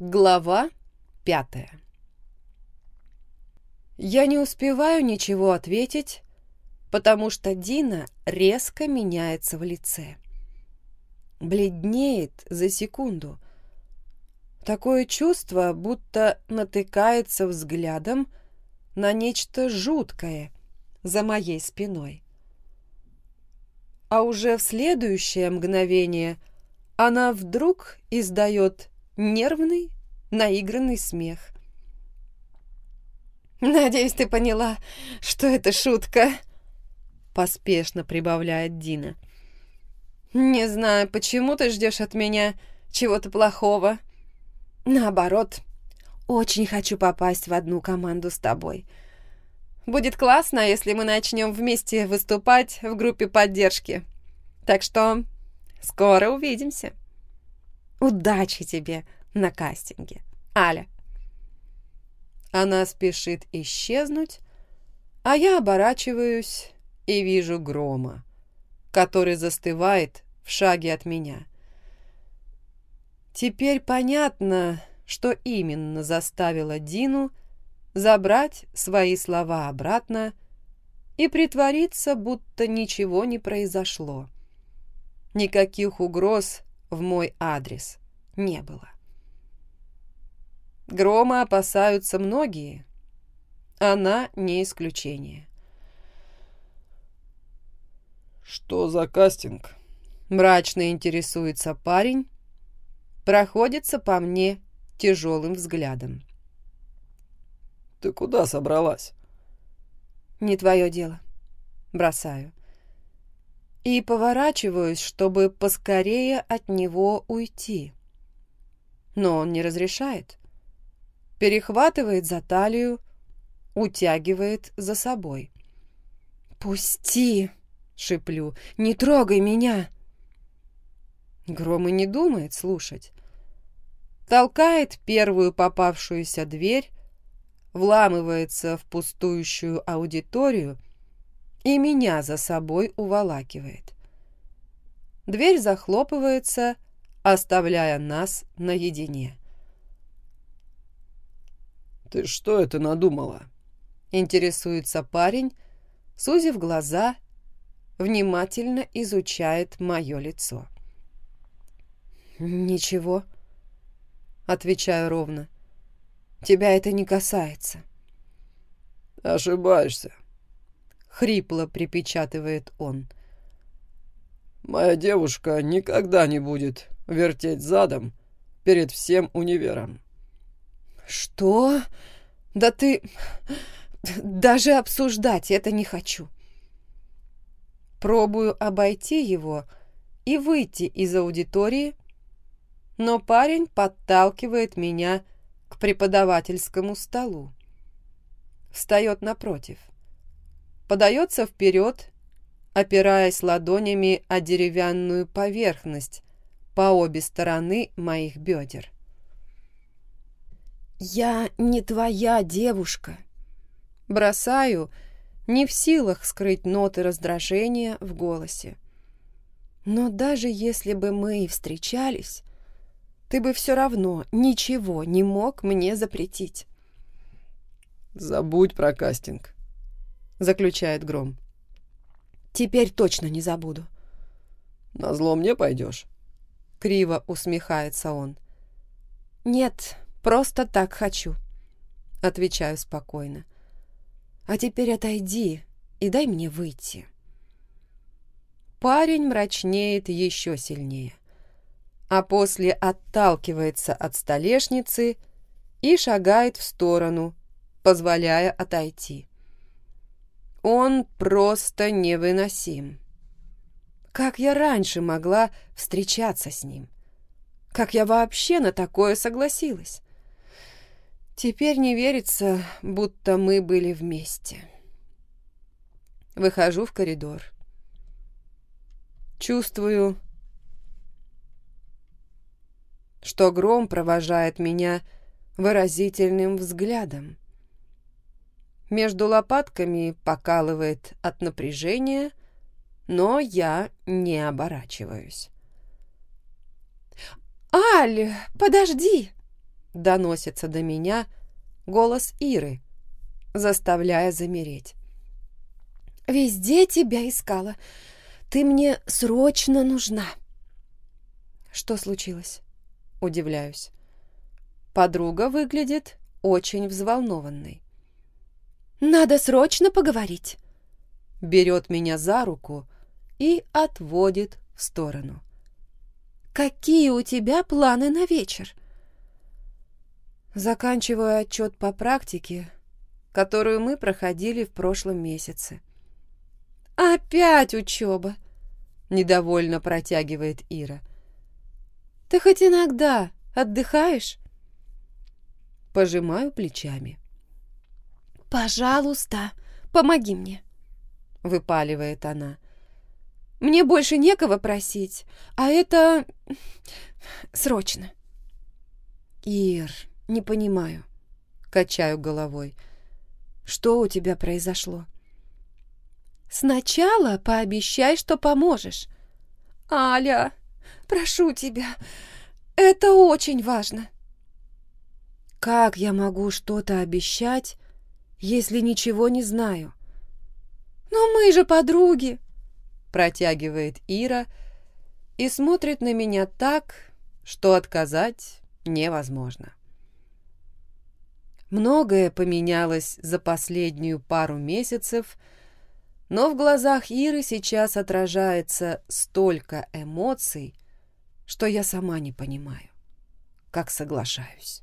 Глава пятая Я не успеваю ничего ответить, потому что Дина резко меняется в лице. Бледнеет за секунду. Такое чувство, будто натыкается взглядом на нечто жуткое за моей спиной. А уже в следующее мгновение она вдруг издает нервный, наигранный смех. «Надеюсь, ты поняла, что это шутка», — поспешно прибавляет Дина. «Не знаю, почему ты ждешь от меня чего-то плохого. Наоборот, очень хочу попасть в одну команду с тобой. Будет классно, если мы начнем вместе выступать в группе поддержки. Так что скоро увидимся». Удачи тебе на кастинге, Аля. Она спешит исчезнуть, а я оборачиваюсь и вижу грома, который застывает в шаге от меня. Теперь понятно, что именно заставило Дину забрать свои слова обратно и притвориться, будто ничего не произошло. Никаких угроз в мой адрес не было. Грома опасаются многие. Она не исключение. «Что за кастинг?» Мрачно интересуется парень, проходится по мне тяжелым взглядом. «Ты куда собралась?» «Не твое дело». Бросаю и поворачиваюсь, чтобы поскорее от него уйти. Но он не разрешает. Перехватывает за талию, утягивает за собой. «Пусти!» — шиплю. «Не трогай меня!» Гром и не думает слушать. Толкает первую попавшуюся дверь, вламывается в пустующую аудиторию — и меня за собой уволакивает. Дверь захлопывается, оставляя нас наедине. «Ты что это надумала?» — интересуется парень, сузив глаза, внимательно изучает мое лицо. «Ничего», — отвечаю ровно. «Тебя это не касается». «Ошибаешься. — хрипло припечатывает он. «Моя девушка никогда не будет вертеть задом перед всем универом». «Что? Да ты... Даже обсуждать это не хочу». Пробую обойти его и выйти из аудитории, но парень подталкивает меня к преподавательскому столу. Встает напротив подается вперед, опираясь ладонями о деревянную поверхность по обе стороны моих бедер. «Я не твоя девушка!» Бросаю, не в силах скрыть ноты раздражения в голосе. «Но даже если бы мы и встречались, ты бы все равно ничего не мог мне запретить». «Забудь про кастинг», заключает Гром. «Теперь точно не забуду». «На зло мне пойдешь?» Криво усмехается он. «Нет, просто так хочу», — отвечаю спокойно. «А теперь отойди и дай мне выйти». Парень мрачнеет еще сильнее, а после отталкивается от столешницы и шагает в сторону, позволяя отойти. Он просто невыносим. Как я раньше могла встречаться с ним? Как я вообще на такое согласилась? Теперь не верится, будто мы были вместе. Выхожу в коридор. Чувствую, что гром провожает меня выразительным взглядом. Между лопатками покалывает от напряжения, но я не оборачиваюсь. «Аль, подожди!» Доносится до меня голос Иры, заставляя замереть. «Везде тебя искала. Ты мне срочно нужна». «Что случилось?» — удивляюсь. Подруга выглядит очень взволнованной. «Надо срочно поговорить!» Берет меня за руку и отводит в сторону. «Какие у тебя планы на вечер?» Заканчиваю отчет по практике, которую мы проходили в прошлом месяце. «Опять учеба!» — недовольно протягивает Ира. «Ты хоть иногда отдыхаешь?» Пожимаю плечами. «Пожалуйста, помоги мне», — выпаливает она. «Мне больше некого просить, а это срочно». «Ир, не понимаю», — качаю головой. «Что у тебя произошло?» «Сначала пообещай, что поможешь». «Аля, прошу тебя, это очень важно». «Как я могу что-то обещать, если ничего не знаю? «Но мы же подруги!» Протягивает Ира и смотрит на меня так, что отказать невозможно. Многое поменялось за последнюю пару месяцев, но в глазах Иры сейчас отражается столько эмоций, что я сама не понимаю, как соглашаюсь.